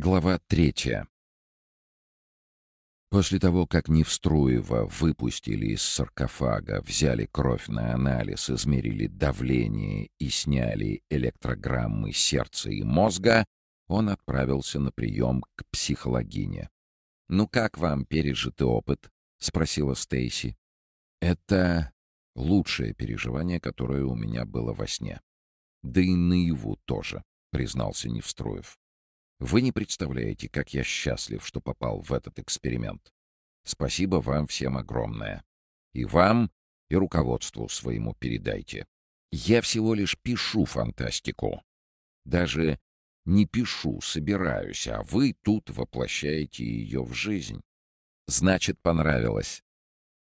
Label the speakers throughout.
Speaker 1: Глава третья. После того, как Невструева выпустили из саркофага, взяли кровь на анализ, измерили давление и сняли электрограммы сердца и мозга, он отправился на прием к психологине. «Ну как вам пережитый опыт?» — спросила Стейси. «Это лучшее переживание, которое у меня было во сне. Да и наяву тоже», — признался Невструев. Вы не представляете, как я счастлив, что попал в этот эксперимент. Спасибо вам всем огромное. И вам, и руководству своему передайте. Я всего лишь пишу фантастику. Даже не пишу, собираюсь, а вы тут воплощаете ее в жизнь. Значит, понравилось.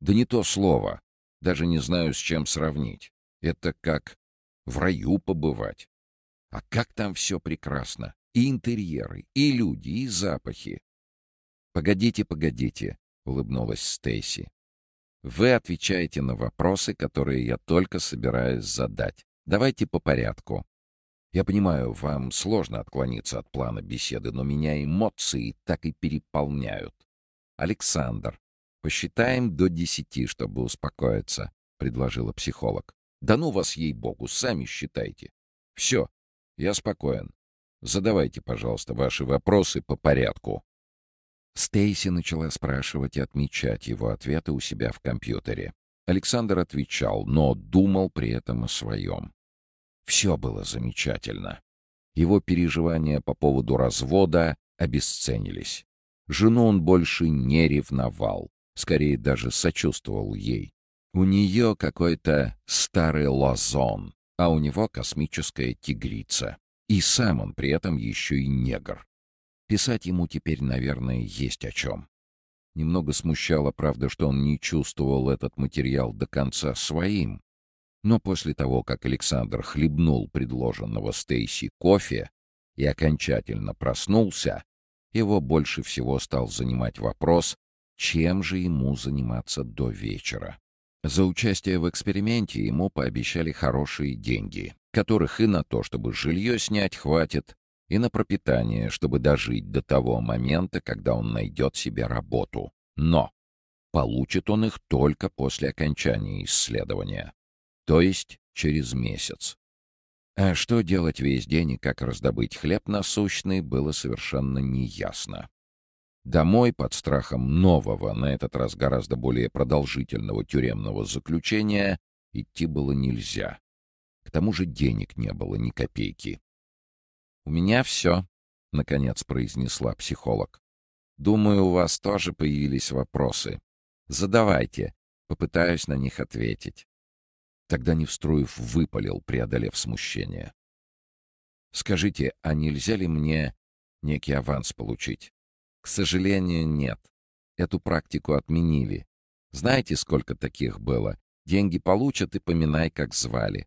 Speaker 1: Да не то слово. Даже не знаю, с чем сравнить. Это как в раю побывать. А как там все прекрасно. И интерьеры, и люди, и запахи. «Погодите, погодите», — улыбнулась Стейси. «Вы отвечаете на вопросы, которые я только собираюсь задать. Давайте по порядку. Я понимаю, вам сложно отклониться от плана беседы, но меня эмоции так и переполняют. Александр, посчитаем до десяти, чтобы успокоиться», — предложила психолог. «Да ну вас, ей-богу, сами считайте. Все, я спокоен. Задавайте, пожалуйста, ваши вопросы по порядку». Стейси начала спрашивать и отмечать его ответы у себя в компьютере. Александр отвечал, но думал при этом о своем. Все было замечательно. Его переживания по поводу развода обесценились. Жену он больше не ревновал, скорее даже сочувствовал ей. У нее какой-то старый лазон, а у него космическая тигрица. И сам он при этом еще и негр. Писать ему теперь, наверное, есть о чем. Немного смущало, правда, что он не чувствовал этот материал до конца своим. Но после того, как Александр хлебнул предложенного Стейси кофе и окончательно проснулся, его больше всего стал занимать вопрос, чем же ему заниматься до вечера. За участие в эксперименте ему пообещали хорошие деньги которых и на то, чтобы жилье снять, хватит, и на пропитание, чтобы дожить до того момента, когда он найдет себе работу. Но получит он их только после окончания исследования, то есть через месяц. А что делать весь день и как раздобыть хлеб насущный, было совершенно неясно. Домой под страхом нового, на этот раз гораздо более продолжительного тюремного заключения, идти было нельзя. К тому же денег не было ни копейки. «У меня все», — наконец произнесла психолог. «Думаю, у вас тоже появились вопросы. Задавайте, попытаюсь на них ответить». Тогда Невструев выпалил, преодолев смущение. «Скажите, а нельзя ли мне некий аванс получить?» «К сожалению, нет. Эту практику отменили. Знаете, сколько таких было? Деньги получат и поминай, как звали.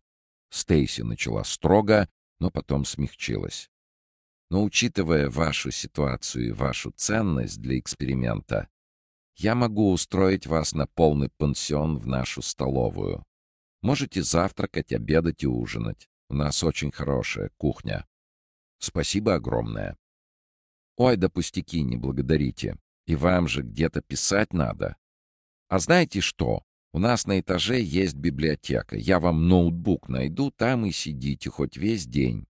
Speaker 1: Стейси начала строго, но потом смягчилась. Но учитывая вашу ситуацию и вашу ценность для эксперимента, я могу устроить вас на полный пансион в нашу столовую. Можете завтракать, обедать и ужинать. У нас очень хорошая кухня. Спасибо огромное. Ой, да пустяки, не благодарите. И вам же где-то писать надо. А знаете что? У нас на этаже есть библиотека. Я вам ноутбук найду, там и сидите хоть весь день.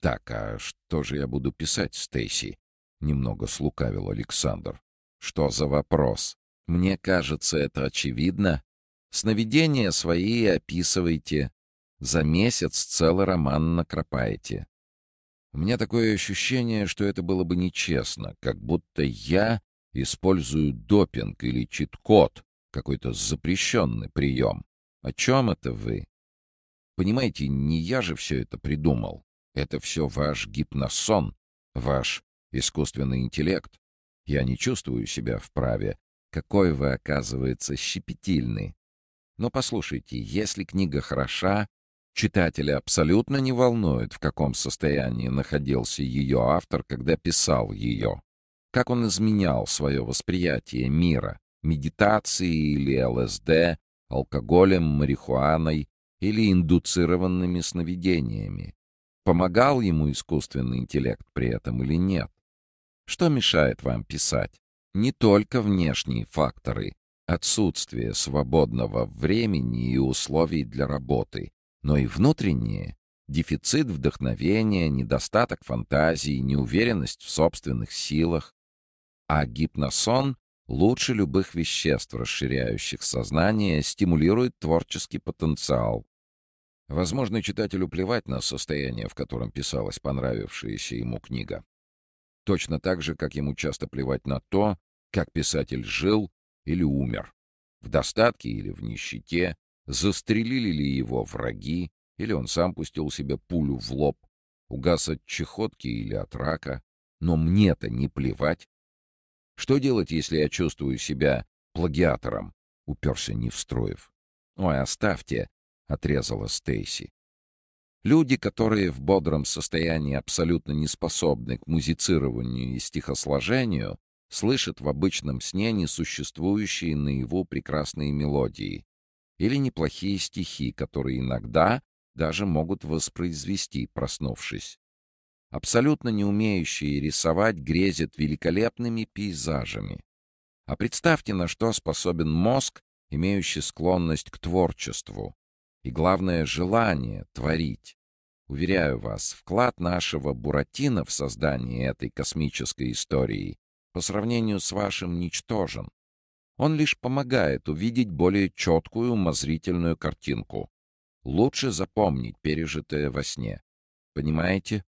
Speaker 1: Так, а что же я буду писать, Стейси? Немного слукавил Александр. Что за вопрос? Мне кажется, это очевидно. Сновидения свои описывайте. За месяц целый роман накропаете. У меня такое ощущение, что это было бы нечестно, как будто я использую допинг или чит-код, какой-то запрещенный прием. О чем это вы? Понимаете, не я же все это придумал. Это все ваш гипносон, ваш искусственный интеллект. Я не чувствую себя вправе. Какой вы, оказывается, щепетильный. Но послушайте, если книга хороша, читателя абсолютно не волнует, в каком состоянии находился ее автор, когда писал ее. Как он изменял свое восприятие мира, медитацией или ЛСД, алкоголем, марихуаной или индуцированными сновидениями. Помогал ему искусственный интеллект при этом или нет? Что мешает вам писать? Не только внешние факторы, отсутствие свободного времени и условий для работы, но и внутренние, дефицит вдохновения, недостаток фантазии, неуверенность в собственных силах. А гипносон лучше любых веществ, расширяющих сознание, стимулирует творческий потенциал. Возможно, читателю плевать на состояние, в котором писалась понравившаяся ему книга. Точно так же, как ему часто плевать на то, как писатель жил или умер, в достатке или в нищете, застрелили ли его враги, или он сам пустил себе пулю в лоб, угас от чехотки или от рака. Но мне-то не плевать. Что делать, если я чувствую себя плагиатором? Уперся не встроив. Ой, оставьте, отрезала Стейси. Люди, которые в бодром состоянии абсолютно не способны к музицированию и стихосложению, слышат в обычном сне несуществующие наяву прекрасные мелодии или неплохие стихи, которые иногда даже могут воспроизвести, проснувшись. Абсолютно не умеющие рисовать грезят великолепными пейзажами. А представьте, на что способен мозг, имеющий склонность к творчеству, и, главное, желание творить. Уверяю вас, вклад нашего Буратино в создание этой космической истории по сравнению с вашим ничтожен. Он лишь помогает увидеть более четкую умозрительную картинку. Лучше запомнить пережитое во сне. Понимаете?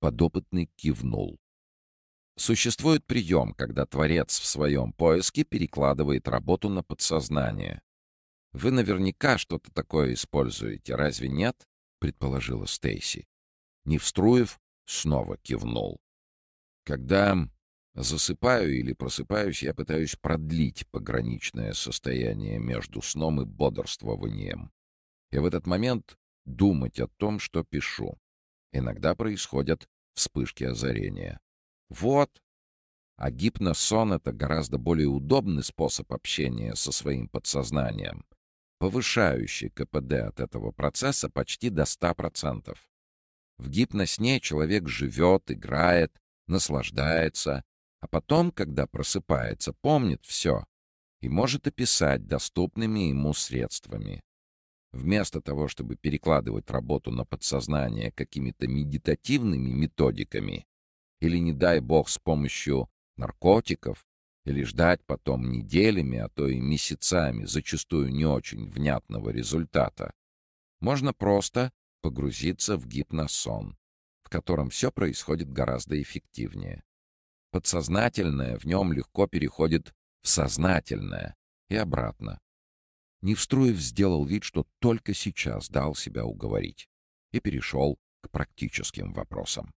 Speaker 1: Подопытный кивнул. Существует прием, когда творец в своем поиске перекладывает работу на подсознание. Вы наверняка что-то такое используете, разве нет? предположила Стейси. Невструев снова кивнул. Когда засыпаю или просыпаюсь, я пытаюсь продлить пограничное состояние между сном и бодрствованием. И в этот момент думать о том, что пишу. Иногда происходят вспышки озарения. Вот. А гипносон — это гораздо более удобный способ общения со своим подсознанием, повышающий КПД от этого процесса почти до 100%. В гипносне человек живет, играет, наслаждается, а потом, когда просыпается, помнит все и может описать доступными ему средствами. Вместо того, чтобы перекладывать работу на подсознание какими-то медитативными методиками или, не дай бог, с помощью наркотиков, или ждать потом неделями, а то и месяцами, зачастую не очень внятного результата, можно просто погрузиться в гипносон, в котором все происходит гораздо эффективнее. Подсознательное в нем легко переходит в сознательное и обратно. Невструев сделал вид, что только сейчас дал себя уговорить, и перешел к практическим вопросам.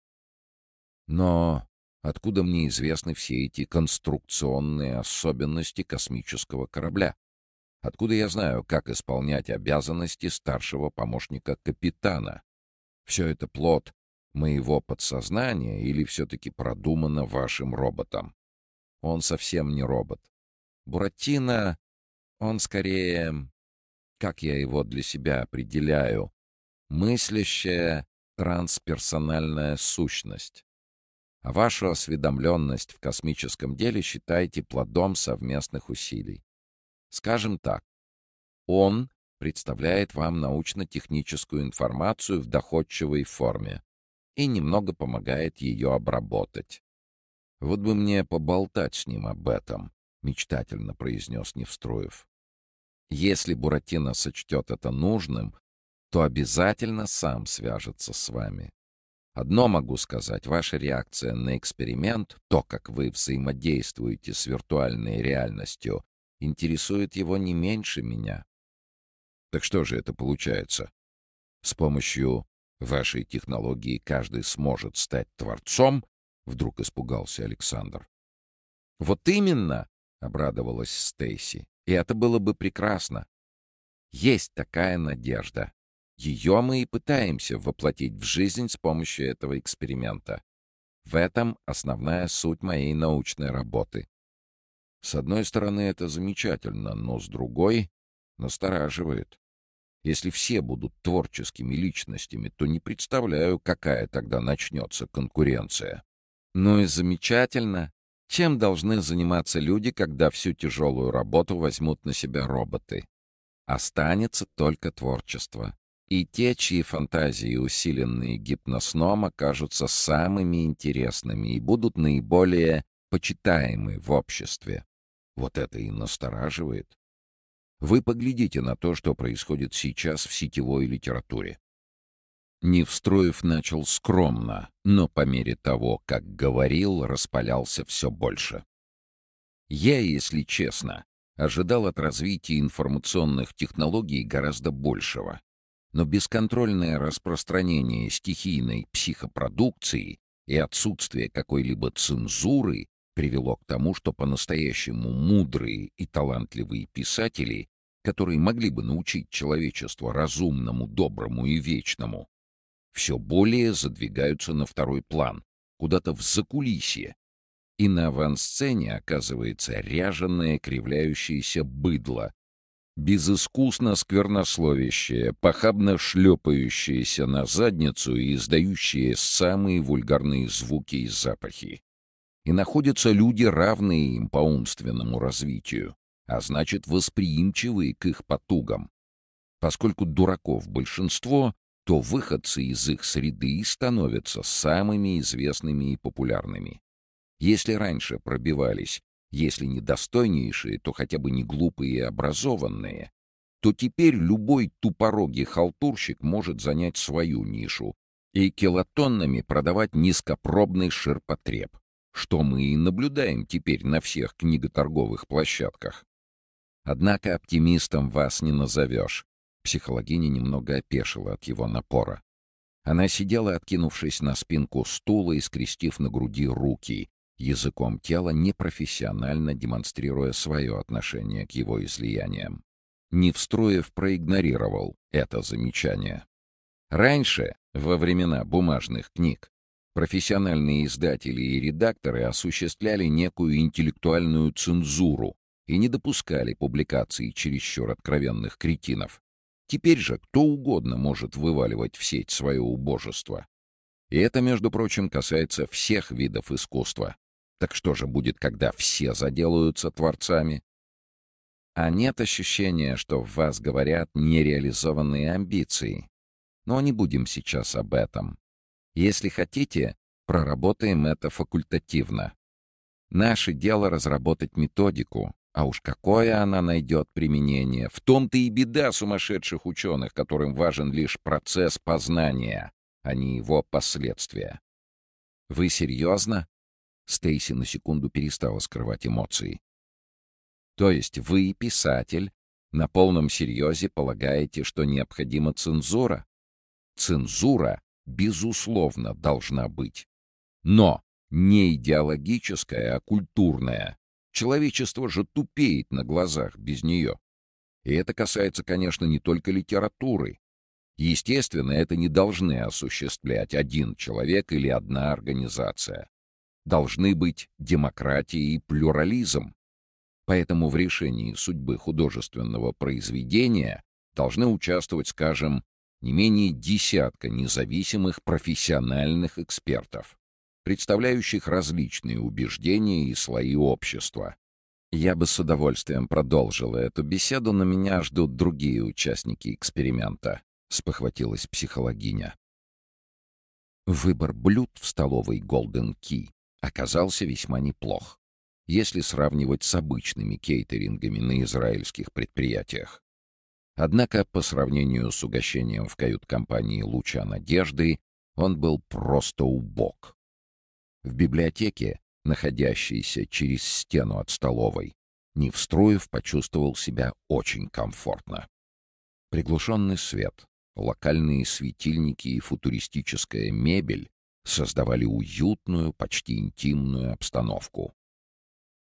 Speaker 1: Но откуда мне известны все эти конструкционные особенности космического корабля? Откуда я знаю, как исполнять обязанности старшего помощника капитана? Все это плод моего подсознания или все-таки продумано вашим роботом? Он совсем не робот. Буратино он скорее, как я его для себя определяю, мыслящая трансперсональная сущность. А вашу осведомленность в космическом деле считайте плодом совместных усилий. Скажем так, он представляет вам научно-техническую информацию в доходчивой форме и немного помогает ее обработать. Вот бы мне поболтать с ним об этом, — мечтательно произнес Невстроев. «Если Буратино сочтет это нужным, то обязательно сам свяжется с вами. Одно могу сказать, ваша реакция на эксперимент, то, как вы взаимодействуете с виртуальной реальностью, интересует его не меньше меня. Так что же это получается? С помощью вашей технологии каждый сможет стать творцом? Вдруг испугался Александр. Вот именно, — обрадовалась Стейси. «И это было бы прекрасно. Есть такая надежда. Ее мы и пытаемся воплотить в жизнь с помощью этого эксперимента. В этом основная суть моей научной работы. С одной стороны, это замечательно, но с другой — настораживает. Если все будут творческими личностями, то не представляю, какая тогда начнется конкуренция. Ну и замечательно. Чем должны заниматься люди, когда всю тяжелую работу возьмут на себя роботы? Останется только творчество. И те, чьи фантазии, усиленные гипносном, окажутся самыми интересными и будут наиболее почитаемы в обществе. Вот это и настораживает. Вы поглядите на то, что происходит сейчас в сетевой литературе. Невстроев начал скромно, но по мере того, как говорил, распалялся все больше. Я, если честно, ожидал от развития информационных технологий гораздо большего. Но бесконтрольное распространение стихийной психопродукции и отсутствие какой-либо цензуры привело к тому, что по-настоящему мудрые и талантливые писатели, которые могли бы научить человечество разумному, доброму и вечному, все более задвигаются на второй план, куда-то в закулисье. И на авансцене оказывается ряженное кривляющееся быдло, безыскусно сквернословящее, похабно шлепающееся на задницу и издающее самые вульгарные звуки и запахи. И находятся люди, равные им по умственному развитию, а значит, восприимчивые к их потугам. Поскольку дураков большинство, то выходцы из их среды становятся самыми известными и популярными. Если раньше пробивались, если не достойнейшие, то хотя бы не глупые и образованные, то теперь любой тупорогий халтурщик может занять свою нишу и килотоннами продавать низкопробный ширпотреб, что мы и наблюдаем теперь на всех книготорговых площадках. Однако оптимистом вас не назовешь. Психологиня немного опешила от его напора. Она сидела, откинувшись на спинку стула и скрестив на груди руки, языком тела непрофессионально демонстрируя свое отношение к его излияниям. Невстроев проигнорировал это замечание. Раньше, во времена бумажных книг, профессиональные издатели и редакторы осуществляли некую интеллектуальную цензуру и не допускали публикаций чересчур откровенных кретинов. Теперь же кто угодно может вываливать в сеть свое убожество. И это, между прочим, касается всех видов искусства. Так что же будет, когда все заделаются творцами? А нет ощущения, что в вас говорят нереализованные амбиции. Но не будем сейчас об этом. Если хотите, проработаем это факультативно. Наше дело разработать методику, а уж какое она найдет применение. В том-то и беда сумасшедших ученых, которым важен лишь процесс познания, а не его последствия. Вы серьезно? Стейси на секунду перестала скрывать эмоции. То есть вы, писатель, на полном серьезе полагаете, что необходима цензура? Цензура, безусловно, должна быть. Но не идеологическая, а культурная. Человечество же тупеет на глазах без нее. И это касается, конечно, не только литературы. Естественно, это не должны осуществлять один человек или одна организация. Должны быть демократия и плюрализм. Поэтому в решении судьбы художественного произведения должны участвовать, скажем, не менее десятка независимых профессиональных экспертов представляющих различные убеждения и слои общества. Я бы с удовольствием продолжила эту беседу, но меня ждут другие участники эксперимента, — спохватилась психологиня. Выбор блюд в столовой Golden Key оказался весьма неплох, если сравнивать с обычными кейтерингами на израильских предприятиях. Однако, по сравнению с угощением в кают-компании «Луча надежды», он был просто убог. В библиотеке, находящейся через стену от столовой, Невстроев почувствовал себя очень комфортно. Приглушенный свет, локальные светильники и футуристическая мебель создавали уютную, почти интимную обстановку.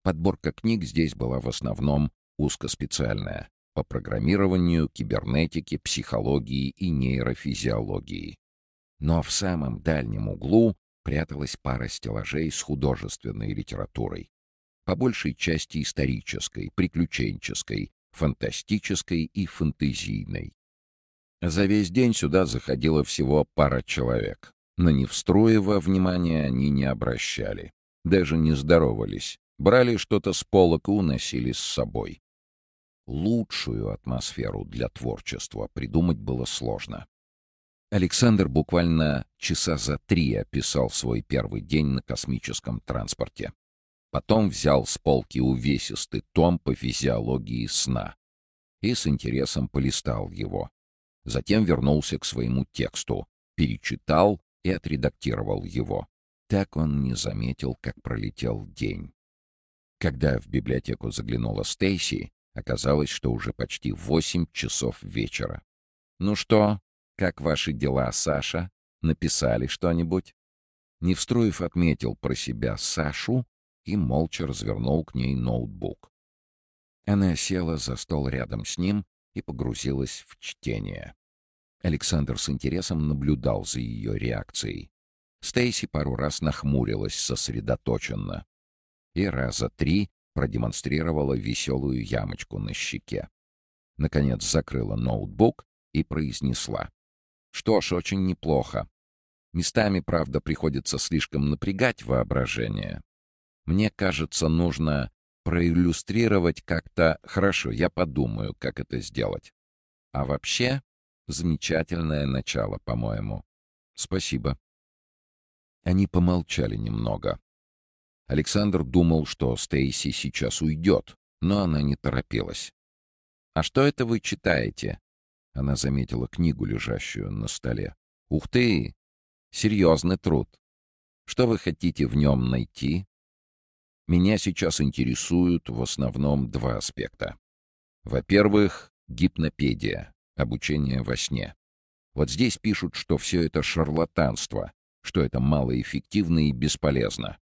Speaker 1: Подборка книг здесь была в основном узкоспециальная по программированию, кибернетике, психологии и нейрофизиологии. Но в самом дальнем углу пряталась пара стеллажей с художественной литературой. По большей части исторической, приключенческой, фантастической и фантазийной. За весь день сюда заходило всего пара человек. На Невстроева внимания они не обращали. Даже не здоровались. Брали что-то с полок и уносили с собой. Лучшую атмосферу для творчества придумать было сложно. Александр буквально часа за три описал свой первый день на космическом транспорте. Потом взял с полки увесистый том по физиологии сна и с интересом полистал его. Затем вернулся к своему тексту, перечитал и отредактировал его. Так он не заметил, как пролетел день. Когда в библиотеку заглянула Стейси, оказалось, что уже почти восемь часов вечера. «Ну что, как ваши дела, Саша? Написали что-нибудь?» Невстроев отметил про себя Сашу и молча развернул к ней ноутбук. Она села за стол рядом с ним и погрузилась в чтение. Александр с интересом наблюдал за ее реакцией. Стейси пару раз нахмурилась сосредоточенно и раза три продемонстрировала веселую ямочку на щеке. Наконец закрыла ноутбук и произнесла. «Что ж, очень неплохо. Местами, правда, приходится слишком напрягать воображение. Мне кажется, нужно проиллюстрировать как-то... Хорошо, я подумаю, как это сделать. А вообще, замечательное начало, по-моему. Спасибо. Они помолчали немного. Александр думал, что Стейси сейчас уйдет, но она не торопилась. «А что это вы читаете?» Она заметила книгу, лежащую на столе. «Ух ты! Серьезный труд. Что вы хотите в нем найти?» Меня сейчас интересуют в основном два аспекта. Во-первых, гипнопедия, обучение во сне. Вот здесь пишут, что все это шарлатанство, что это малоэффективно и бесполезно.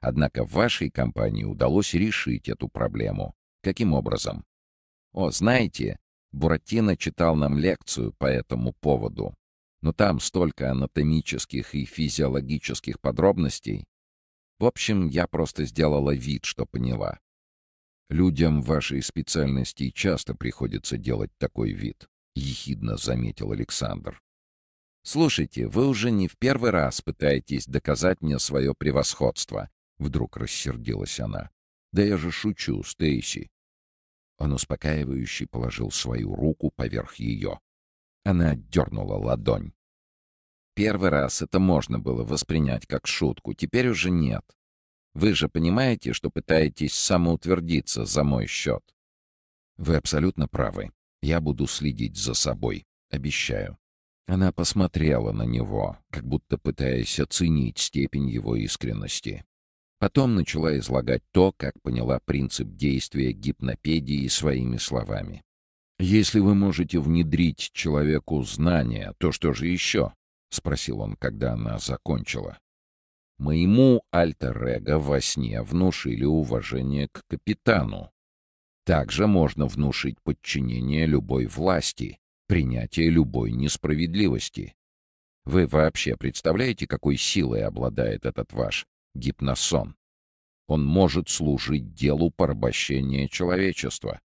Speaker 1: Однако вашей компании удалось решить эту проблему. Каким образом? О, знаете, Буратино читал нам лекцию по этому поводу. Но там столько анатомических и физиологических подробностей, в общем, я просто сделала вид, что поняла. Людям вашей специальности часто приходится делать такой вид, — ехидно заметил Александр. «Слушайте, вы уже не в первый раз пытаетесь доказать мне свое превосходство», — вдруг рассердилась она. «Да я же шучу, Стейси». Он успокаивающе положил свою руку поверх ее. Она дернула ладонь. Первый раз это можно было воспринять как шутку, теперь уже нет. Вы же понимаете, что пытаетесь самоутвердиться за мой счет. Вы абсолютно правы. Я буду следить за собой. Обещаю. Она посмотрела на него, как будто пытаясь оценить степень его искренности. Потом начала излагать то, как поняла принцип действия гипнопедии своими словами. «Если вы можете внедрить человеку знания, то что же еще?» — спросил он, когда она закончила. Моему альтер-эго во сне внушили уважение к капитану. Также можно внушить подчинение любой власти, принятие любой несправедливости. Вы вообще представляете, какой силой обладает этот ваш гипносон? Он может служить делу порабощения человечества,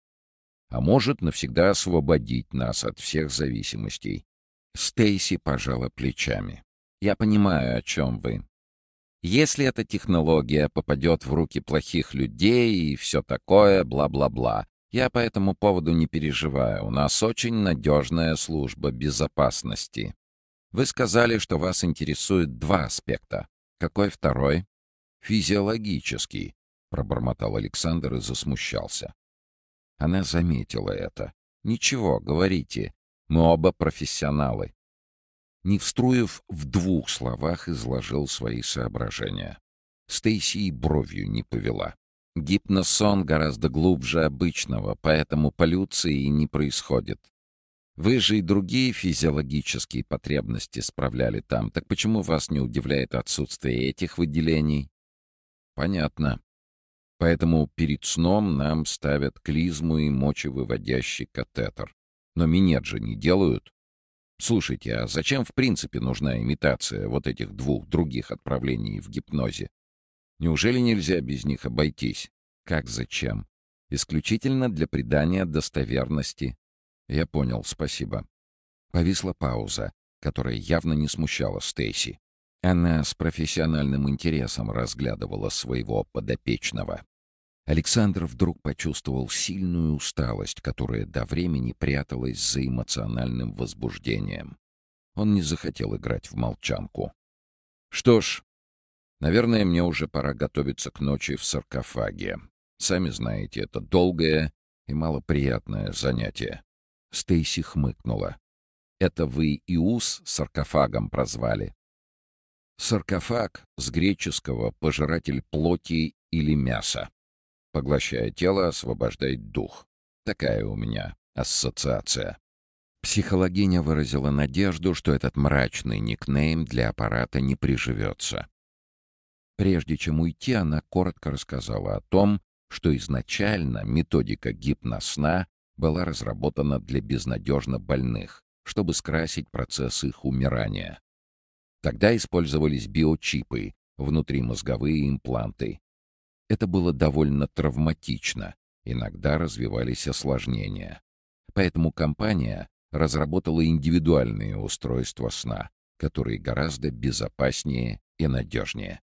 Speaker 1: а может навсегда освободить нас от всех зависимостей. Стейси пожала плечами. «Я понимаю, о чем вы. Если эта технология попадет в руки плохих людей и все такое, бла-бла-бла, я по этому поводу не переживаю. У нас очень надежная служба безопасности. Вы сказали, что вас интересует два аспекта. Какой второй? Физиологический, пробормотал Александр и засмущался. Она заметила это. Ничего, говорите. Мы оба профессионалы. Невструев в двух словах изложил свои соображения. Стейси и бровью не повела. Гипносон гораздо глубже обычного, поэтому полюции и не происходит. Вы же и другие физиологические потребности справляли там, так почему вас не удивляет отсутствие этих выделений? Понятно. Поэтому перед сном нам ставят клизму и мочевыводящий катетер. Но минет же не делают. Слушайте, а зачем в принципе нужна имитация вот этих двух других отправлений в гипнозе? Неужели нельзя без них обойтись? Как зачем? Исключительно для придания достоверности. Я понял, спасибо. Повисла пауза, которая явно не смущала Стейси. Она с профессиональным интересом разглядывала своего подопечного. Александр вдруг почувствовал сильную усталость, которая до времени пряталась за эмоциональным возбуждением. Он не захотел играть в молчанку. «Что ж, наверное, мне уже пора готовиться к ночи в саркофаге. Сами знаете, это долгое и малоприятное занятие». Стейси хмыкнула. «Это вы Иус саркофагом прозвали?» Саркофаг с греческого «пожиратель плоти» или мяса. Поглощая тело, освобождает дух. Такая у меня ассоциация. Психологиня выразила надежду, что этот мрачный никнейм для аппарата не приживется. Прежде чем уйти, она коротко рассказала о том, что изначально методика гипносна была разработана для безнадежно больных, чтобы скрасить процесс их умирания. Тогда использовались биочипы, внутримозговые импланты. Это было довольно травматично, иногда развивались осложнения. Поэтому компания разработала индивидуальные устройства сна, которые гораздо безопаснее и надежнее.